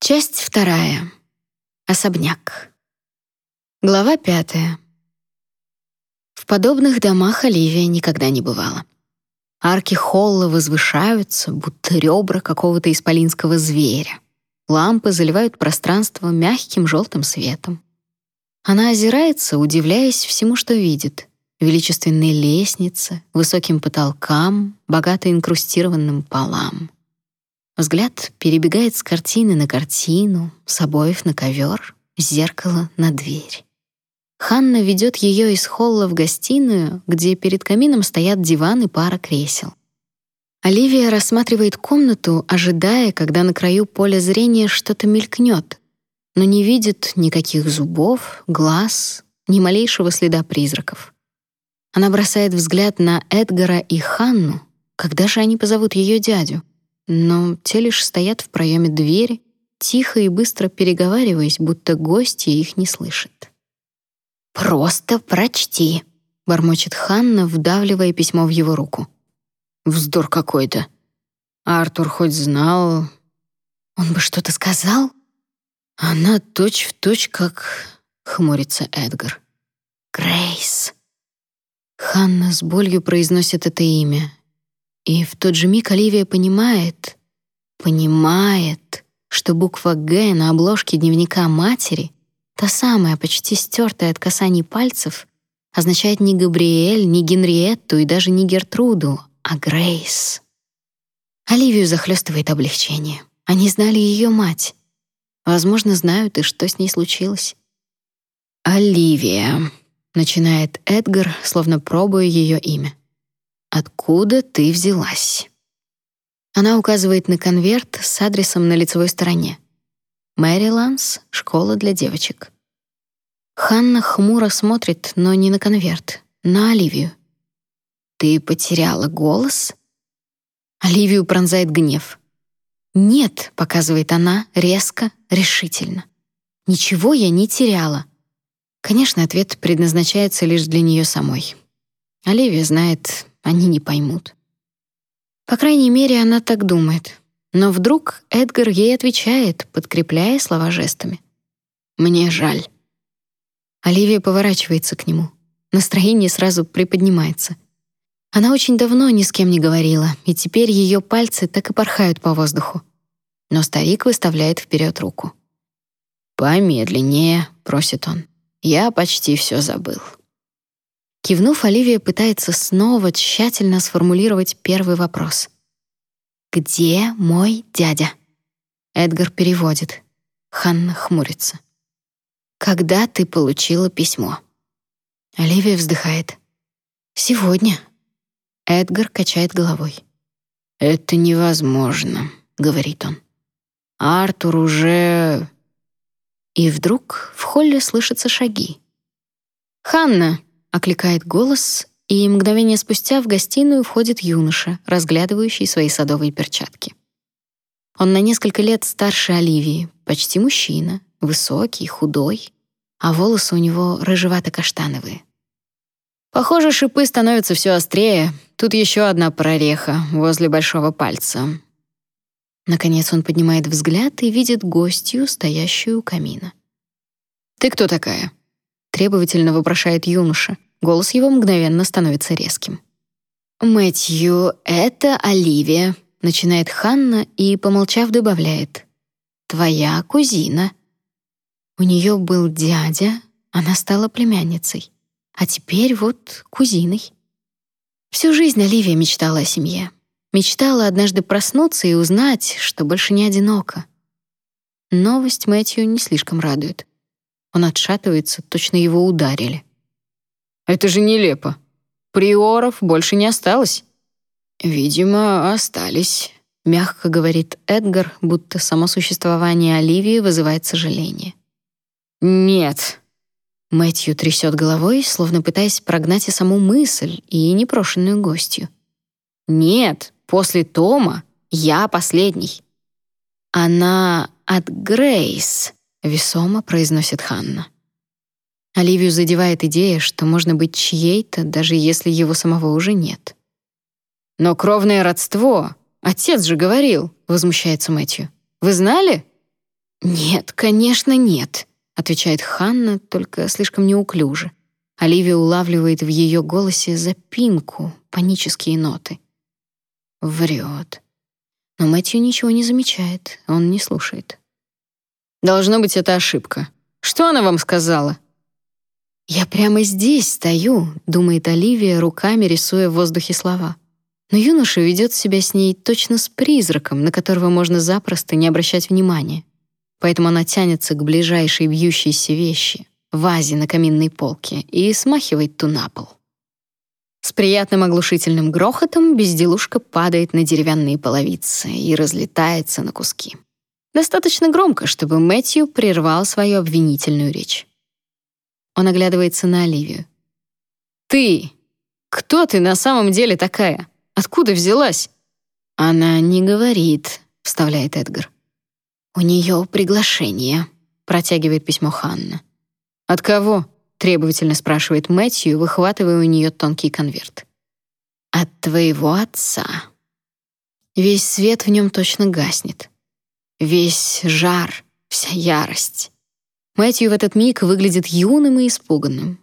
Часть вторая. Особняк. Глава пятая. В подобных домах Оливия никогда не бывала. Арки холла возвышаются, будто ребра какого-то исполинского зверя. Лампы заливают пространство мягким желтым светом. Она озирается, удивляясь всему, что видит. Величественной лестнице, высоким потолкам, богато инкрустированным полам. Взгляд перебегает с картины на картину, с обоев на ковер, с зеркала на дверь. Ханна ведет ее из холла в гостиную, где перед камином стоят диван и пара кресел. Оливия рассматривает комнату, ожидая, когда на краю поля зрения что-то мелькнет, но не видит никаких зубов, глаз, ни малейшего следа призраков. Она бросает взгляд на Эдгара и Ханну. Когда же они позовут ее дядю? Но те лишь стоят в проеме двери, тихо и быстро переговариваясь, будто гости их не слышат. «Просто прочти», — бормочет Ханна, вдавливая письмо в его руку. «Вздор какой-то. Артур хоть знал...» «Он бы что-то сказал?» «Она точь-в-точь, точь, как...» — хмурится Эдгар. «Грейс». Ханна с болью произносит это имя, и в тот же миг Оливия понимает, понимает, что буква «Г» на обложке дневника матери, та самая, почти стертая от касаний пальцев, означает не Габриэль, не Генриетту и даже не Гертруду, а Грейс. Оливию захлестывает облегчение. Они знали ее мать. Возможно, знают и что с ней случилось. «Оливия», — начинает Эдгар, словно пробуя ее имя. Откуда ты взялась? Она указывает на конверт с адресом на лицевой стороне. Мэри школа для девочек. Ханна хмуро смотрит, но не на конверт, на Оливию. Ты потеряла голос? Оливию пронзает гнев. Нет, показывает она резко, решительно. Ничего я не теряла. Конечно, ответ предназначается лишь для нее самой. Оливия знает, они не поймут. По крайней мере, она так думает. Но вдруг Эдгар ей отвечает, подкрепляя слова жестами. «Мне жаль». Оливия поворачивается к нему. Настроение сразу приподнимается. Она очень давно ни с кем не говорила, и теперь ее пальцы так и порхают по воздуху. Но старик выставляет вперед руку. «Помедленнее», — просит он. «Я почти все забыл». Кивнув, Оливия пытается снова тщательно сформулировать первый вопрос. «Где мой дядя?» Эдгар переводит. Ханна хмурится. «Когда ты получила письмо?» Оливия вздыхает. «Сегодня». Эдгар качает головой. «Это невозможно», — говорит он. «Артур уже...» И вдруг в холле слышатся шаги. «Ханна!» Окликает голос, и мгновение спустя в гостиную входит юноша, разглядывающий свои садовые перчатки. Он на несколько лет старше Оливии, почти мужчина, высокий, худой, а волосы у него рыжевато-каштановые. Похоже, шипы становятся все острее. Тут еще одна прореха возле большого пальца. Наконец он поднимает взгляд и видит гостью, стоящую у камина. «Ты кто такая?» Требовательно вопрошает юноша. Голос его мгновенно становится резким. «Мэтью, это Оливия», — начинает Ханна и, помолчав, добавляет. «Твоя кузина». У нее был дядя, она стала племянницей, а теперь вот кузиной. Всю жизнь Оливия мечтала о семье. Мечтала однажды проснуться и узнать, что больше не одинока. Новость Мэтью не слишком радует. Он отшатывается, точно его ударили. «Это же нелепо. Приоров больше не осталось». «Видимо, остались», — мягко говорит Эдгар, будто само существование Оливии вызывает сожаление. «Нет». Мэтью трясет головой, словно пытаясь прогнать и саму мысль, и непрошенную гостью. «Нет, после Тома я последний». «Она от Грейс», весомо произносит Ханна. Оливию задевает идея, что можно быть чьей-то, даже если его самого уже нет. «Но кровное родство! Отец же говорил!» — возмущается Мэтью. «Вы знали?» «Нет, конечно, нет», — отвечает Ханна, только слишком неуклюже. Оливия улавливает в ее голосе запинку, панические ноты. Врет. Но Мэтью ничего не замечает, он не слушает. «Должно быть, это ошибка. Что она вам сказала?» «Я прямо здесь стою», — думает Оливия, руками рисуя в воздухе слова. Но юноша ведет себя с ней точно с призраком, на которого можно запросто не обращать внимания. Поэтому она тянется к ближайшей бьющейся вещи, вазе на каминной полке, и смахивает ту на пол. С приятным оглушительным грохотом безделушка падает на деревянные половицы и разлетается на куски. Достаточно громко, чтобы Мэтью прервал свою обвинительную речь. Он оглядывается на Оливию. «Ты! Кто ты на самом деле такая? Откуда взялась?» «Она не говорит», — вставляет Эдгар. «У нее приглашение», — протягивает письмо Ханна. «От кого?» — требовательно спрашивает Мэтью, выхватывая у нее тонкий конверт. «От твоего отца». Весь свет в нем точно гаснет. Весь жар, вся ярость. Мэтью в этот миг выглядит юным и испуганным.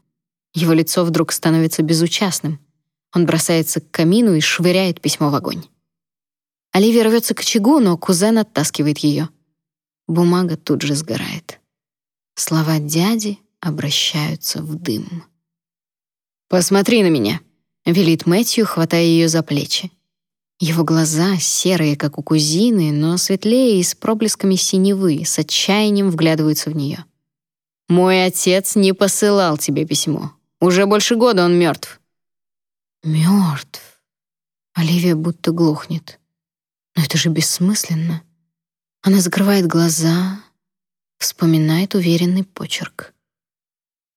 Его лицо вдруг становится безучастным. Он бросается к камину и швыряет письмо в огонь. Оливия рвется к очагу, но кузен оттаскивает ее. Бумага тут же сгорает. Слова дяди обращаются в дым. «Посмотри на меня», — велит Мэтью, хватая ее за плечи. Его глаза серые, как у кузины, но светлее и с проблесками синевы, с отчаянием вглядываются в нее. «Мой отец не посылал тебе письмо. Уже больше года он мертв». «Мертв?» Оливия будто глохнет. «Но это же бессмысленно». Она закрывает глаза, вспоминает уверенный почерк.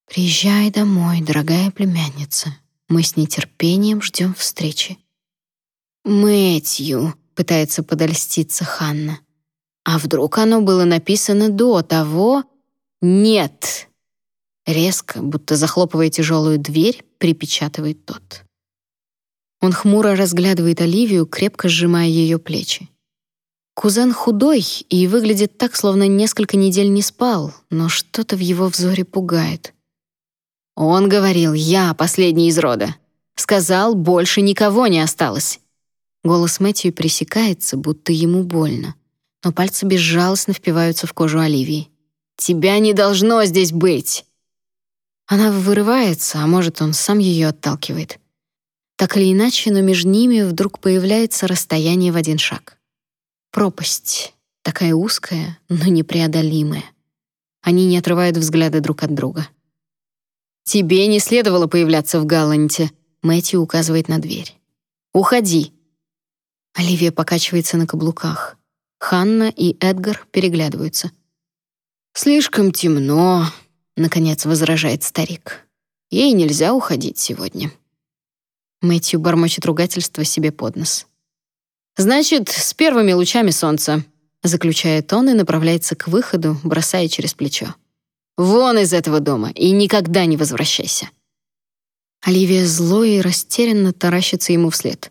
«Приезжай домой, дорогая племянница. Мы с нетерпением ждем встречи». «Мэтью», — пытается подольститься Ханна. «А вдруг оно было написано до того?» «Нет!» Резко, будто захлопывая тяжелую дверь, припечатывает тот. Он хмуро разглядывает Оливию, крепко сжимая ее плечи. Кузен худой и выглядит так, словно несколько недель не спал, но что-то в его взоре пугает. Он говорил, я последний из рода. Сказал, больше никого не осталось. Голос Мэтью пресекается, будто ему больно, но пальцы безжалостно впиваются в кожу Оливии. «Тебя не должно здесь быть!» Она вырывается, а может, он сам ее отталкивает. Так или иначе, но между ними вдруг появляется расстояние в один шаг. Пропасть, такая узкая, но непреодолимая. Они не отрывают взгляды друг от друга. «Тебе не следовало появляться в Галланте», — Мэтью указывает на дверь. «Уходи». Оливия покачивается на каблуках. Ханна и Эдгар переглядываются. «Слишком темно», — наконец возражает старик. «Ей нельзя уходить сегодня». Мэтью бормочет ругательство себе под нос. «Значит, с первыми лучами солнца», — заключает он и направляется к выходу, бросая через плечо. «Вон из этого дома и никогда не возвращайся». Оливия зло и растерянно таращится ему вслед.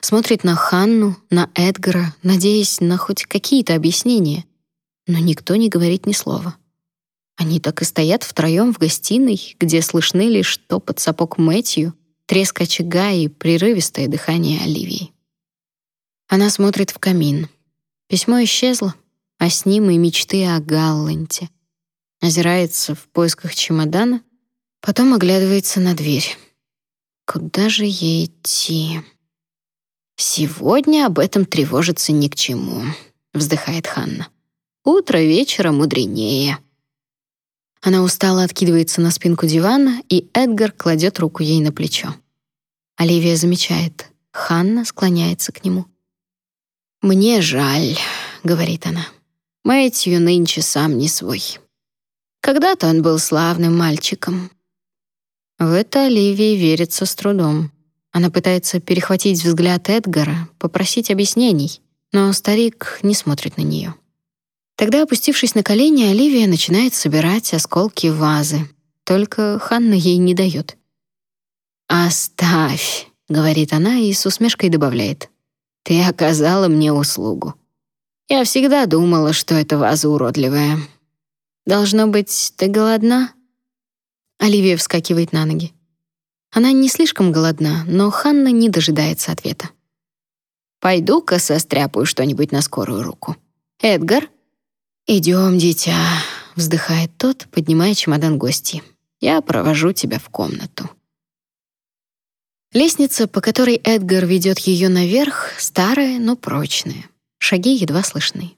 Смотрит на Ханну, на Эдгара, надеясь на хоть какие-то объяснения, но никто не говорит ни слова. Они так и стоят втроем в гостиной, где слышны лишь топот сапог Мэтью, треск очага и прерывистое дыхание Оливии. Она смотрит в камин. Письмо исчезло, а с ним и мечты о Галленте. Озирается в поисках чемодана, потом оглядывается на дверь. Куда же ей идти? Сегодня об этом тревожиться ни к чему, вздыхает Ханна. Утро вечера мудренее. Она устало откидывается на спинку дивана, и Эдгар кладет руку ей на плечо. Оливия замечает. Ханна склоняется к нему. «Мне жаль», — говорит она. «Мэтью нынче сам не свой. Когда-то он был славным мальчиком». В это Оливии верится с трудом. Она пытается перехватить взгляд Эдгара, попросить объяснений, но старик не смотрит на нее. Тогда, опустившись на колени, Оливия начинает собирать осколки вазы. Только Ханна ей не дает. «Оставь», — говорит она и с усмешкой добавляет. «Ты оказала мне услугу. Я всегда думала, что эта ваза уродливая. Должно быть, ты голодна? Оливия вскакивает на ноги. Она не слишком голодна, но Ханна не дожидается ответа. Пойду-ка состряпаю что-нибудь на скорую руку. Эдгар? Идем, дитя, вздыхает тот, поднимая чемодан гости. Я провожу тебя в комнату. Лестница, по которой Эдгар ведет ее наверх, старая, но прочная. Шаги едва слышны.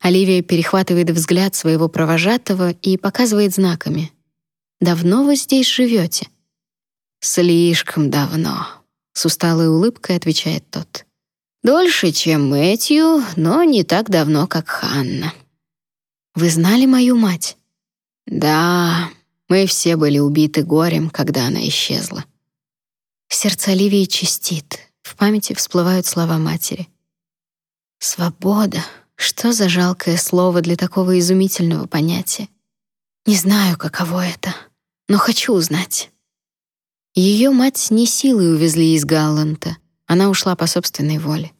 Оливия перехватывает взгляд своего провожатого и показывает знаками. «Давно вы здесь живете?» «Слишком давно», — с усталой улыбкой отвечает тот. «Дольше, чем Мэтью, но не так давно, как Ханна». «Вы знали мою мать?» «Да, мы все были убиты горем, когда она исчезла». Сердце Оливии чистит, в памяти всплывают слова матери. «Свобода» — что за жалкое слово для такого изумительного понятия? Не знаю, каково это, но хочу узнать. Ее мать не силой увезли из Галланта, она ушла по собственной воле.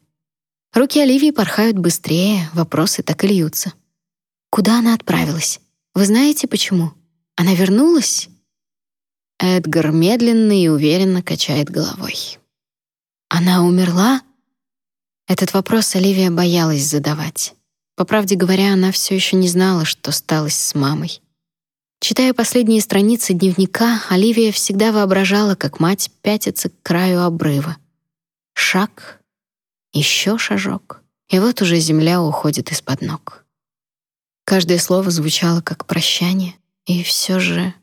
Руки Оливии порхают быстрее, вопросы так и льются. Куда она отправилась? Вы знаете почему? Она вернулась? Эдгар медленно и уверенно качает головой. Она умерла? Этот вопрос Оливия боялась задавать. По правде говоря, она все еще не знала, что сталось с мамой. Читая последние страницы дневника, Оливия всегда воображала, как мать пятится к краю обрыва. Шаг, еще шажок, и вот уже земля уходит из-под ног. Каждое слово звучало как прощание, и все же...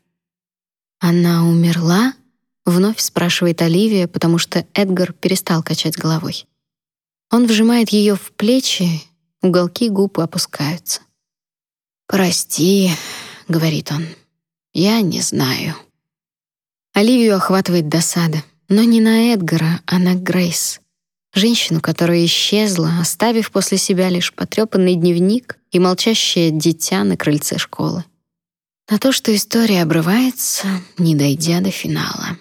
«Она умерла?» — вновь спрашивает Оливия, потому что Эдгар перестал качать головой. Он вжимает ее в плечи, уголки губ опускаются. «Прости», — говорит он, — «я не знаю». Оливию охватывает досада, но не на Эдгара, а на Грейс. Женщину, которая исчезла, оставив после себя лишь потрепанный дневник и молчащее дитя на крыльце школы. На то, что история обрывается, не дойдя до финала.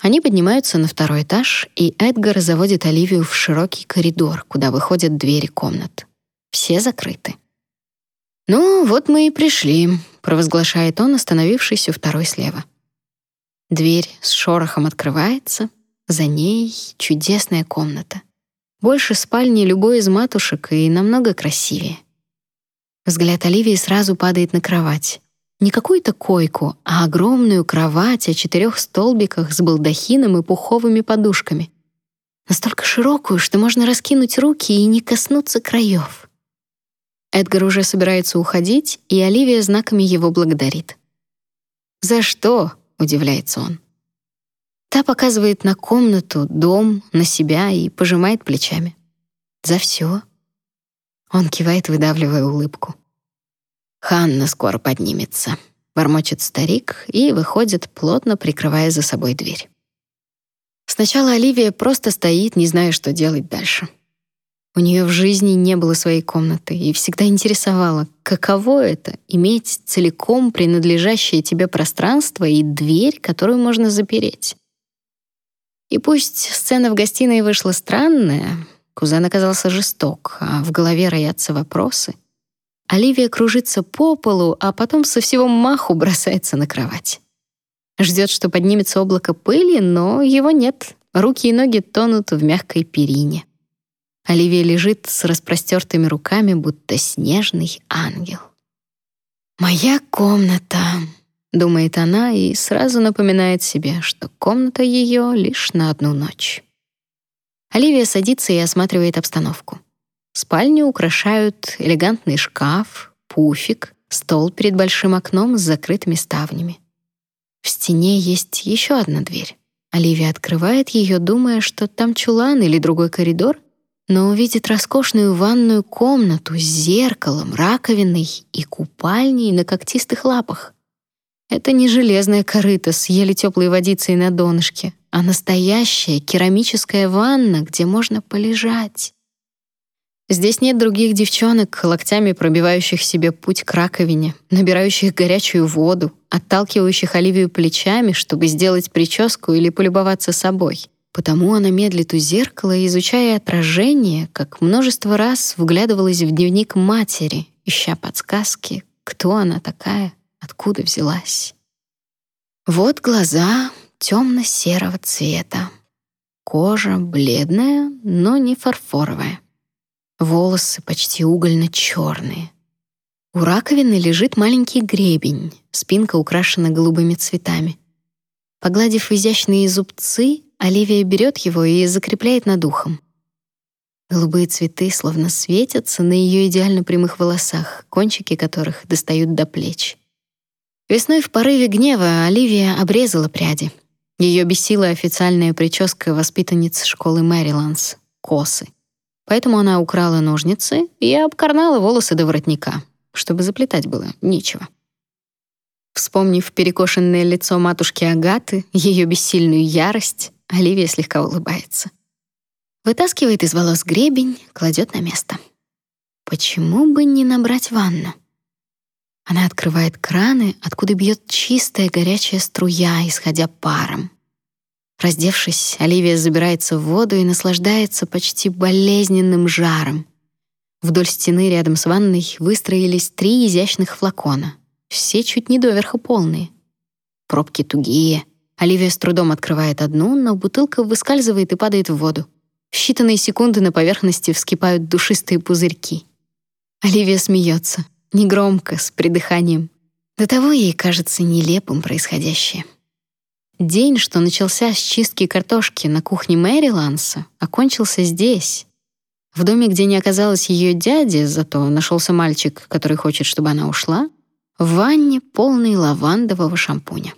Они поднимаются на второй этаж, и Эдгар заводит Оливию в широкий коридор, куда выходят двери комнат. Все закрыты. «Ну, вот мы и пришли», — провозглашает он, остановившись у второй слева. Дверь с шорохом открывается, за ней чудесная комната. Больше спальни любой из матушек и намного красивее. Взгляд Оливии сразу падает на кровать. Не какую-то койку, а огромную кровать о четырех столбиках с балдахином и пуховыми подушками. Настолько широкую, что можно раскинуть руки и не коснуться краев. Эдгар уже собирается уходить, и Оливия знаками его благодарит. «За что?» — удивляется он. Та показывает на комнату, дом, на себя и пожимает плечами. «За все». Он кивает, выдавливая улыбку. «Ханна скоро поднимется», — бормочет старик и выходит, плотно прикрывая за собой дверь. Сначала Оливия просто стоит, не зная, что делать дальше. У нее в жизни не было своей комнаты и всегда интересовало, каково это — иметь целиком принадлежащее тебе пространство и дверь, которую можно запереть. И пусть сцена в гостиной вышла странная, кузен оказался жесток, а в голове роятся вопросы — Оливия кружится по полу, а потом со всего маху бросается на кровать. Ждет, что поднимется облако пыли, но его нет. Руки и ноги тонут в мягкой перине. Оливия лежит с распростертыми руками, будто снежный ангел. «Моя комната», — думает она и сразу напоминает себе, что комната ее лишь на одну ночь. Оливия садится и осматривает обстановку. Спальню украшают элегантный шкаф, пуфик, стол перед большим окном с закрытыми ставнями. В стене есть еще одна дверь. Оливия открывает ее, думая, что там чулан или другой коридор, но увидит роскошную ванную комнату с зеркалом, раковиной и купальней на когтистых лапах. Это не железная корыта с еле теплой водицей на донышке, а настоящая керамическая ванна, где можно полежать. Здесь нет других девчонок, локтями пробивающих себе путь к раковине, набирающих горячую воду, отталкивающих Оливию плечами, чтобы сделать прическу или полюбоваться собой. Потому она медлит у зеркала, изучая отражение, как множество раз вглядывалась в дневник матери, ища подсказки, кто она такая, откуда взялась. Вот глаза темно-серого цвета. Кожа бледная, но не фарфоровая. Волосы почти угольно-черные. У раковины лежит маленький гребень, спинка украшена голубыми цветами. Погладив изящные зубцы, Оливия берет его и закрепляет над ухом. Голубые цветы словно светятся на ее идеально прямых волосах, кончики которых достают до плеч. Весной в порыве гнева Оливия обрезала пряди. Ее бесила официальная прическа воспитанниц школы Мэриландс — косы. Поэтому она украла ножницы и обкорнала волосы до воротника, чтобы заплетать было нечего. Вспомнив перекошенное лицо матушки Агаты, ее бессильную ярость, Оливия слегка улыбается. Вытаскивает из волос гребень, кладет на место. Почему бы не набрать ванну? Она открывает краны, откуда бьет чистая горячая струя, исходя паром. Раздевшись, Оливия забирается в воду и наслаждается почти болезненным жаром. Вдоль стены рядом с ванной выстроились три изящных флакона. Все чуть не доверха полные. Пробки тугие. Оливия с трудом открывает одну, но бутылка выскальзывает и падает в воду. В считанные секунды на поверхности вскипают душистые пузырьки. Оливия смеется, негромко, с придыханием. До того ей кажется нелепым происходящее. День, что начался с чистки картошки на кухне Мэри Ланса, окончился здесь. В доме, где не оказалось ее дяди, зато нашелся мальчик, который хочет, чтобы она ушла, в ванне полной лавандового шампуня.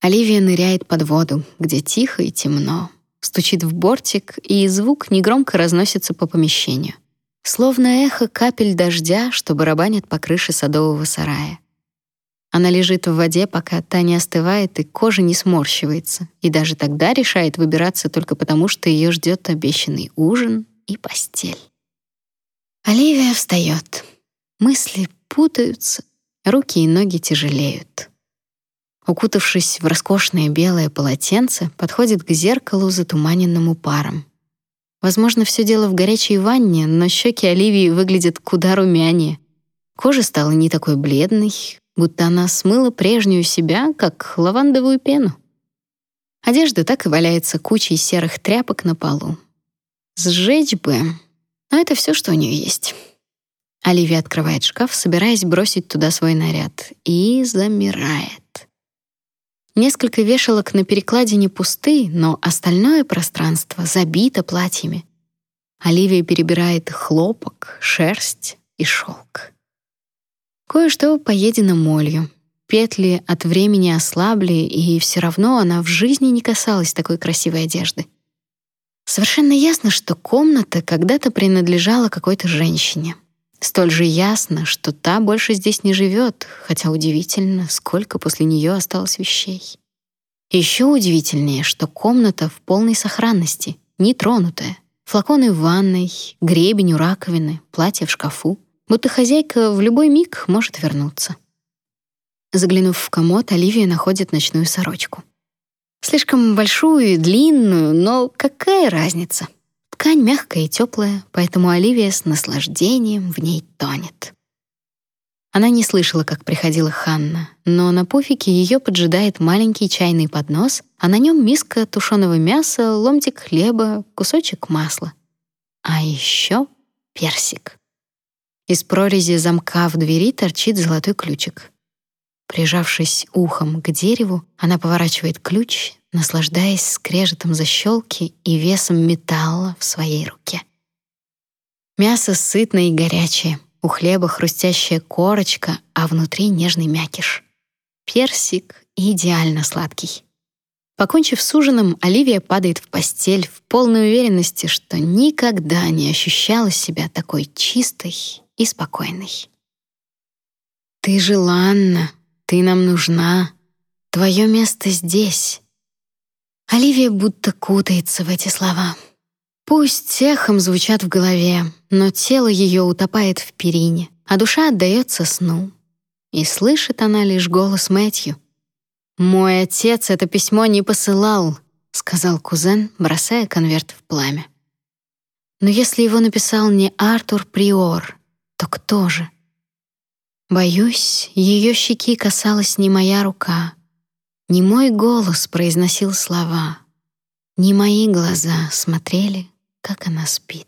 Оливия ныряет под воду, где тихо и темно стучит в бортик, и звук негромко разносится по помещению. Словно эхо капель дождя, что барабанит по крыше садового сарая. Она лежит в воде, пока та не остывает и кожа не сморщивается, и даже тогда решает выбираться только потому, что ее ждет обещанный ужин и постель. Оливия встает. Мысли путаются, руки и ноги тяжелеют укутавшись в роскошное белое полотенце, подходит к зеркалу, затуманенному паром. Возможно, все дело в горячей ванне, но щеки Оливии выглядят куда румянее. Кожа стала не такой бледной, будто она смыла прежнюю себя, как лавандовую пену. Одежда так и валяется кучей серых тряпок на полу. Сжечь бы, но это все, что у нее есть. Оливия открывает шкаф, собираясь бросить туда свой наряд, и замирает. Несколько вешалок на перекладине пусты, но остальное пространство забито платьями. Оливия перебирает хлопок, шерсть и шелк. Кое-что поедено молью. Петли от времени ослабли, и все равно она в жизни не касалась такой красивой одежды. Совершенно ясно, что комната когда-то принадлежала какой-то женщине. Столь же ясно, что та больше здесь не живет, хотя удивительно, сколько после нее осталось вещей. Еще удивительнее, что комната в полной сохранности, нетронутая. Флаконы в ванной, гребень у раковины, платье в шкафу. Будто хозяйка в любой миг может вернуться. Заглянув в комод, Оливия находит ночную сорочку. Слишком большую и длинную, но какая разница? Ткань мягкая и теплая, поэтому Оливия с наслаждением в ней тонет. Она не слышала, как приходила Ханна, но на пуфике ее поджидает маленький чайный поднос, а на нем миска тушеного мяса, ломтик хлеба, кусочек масла. А еще персик. Из прорези замка в двери торчит золотой ключик. Прижавшись ухом к дереву, она поворачивает ключ, наслаждаясь скрежетом защелки и весом металла в своей руке. Мясо сытное и горячее, у хлеба хрустящая корочка, а внутри нежный мякиш. Персик идеально сладкий. Покончив с ужином, Оливия падает в постель в полной уверенности, что никогда не ощущала себя такой чистой и спокойной. «Ты желанна, ты нам нужна, твое место здесь». Оливия будто кутается в эти слова. Пусть эхом звучат в голове, но тело ее утопает в перине, а душа отдается сну. И слышит она лишь голос Мэтью. «Мой отец это письмо не посылал. сказал кузен, бросая конверт в пламя. Но если его написал не Артур Приор, то кто же? Боюсь, ее щеки касалась не моя рука, не мой голос произносил слова, не мои глаза смотрели, как она спит.